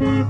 Mm-hmm.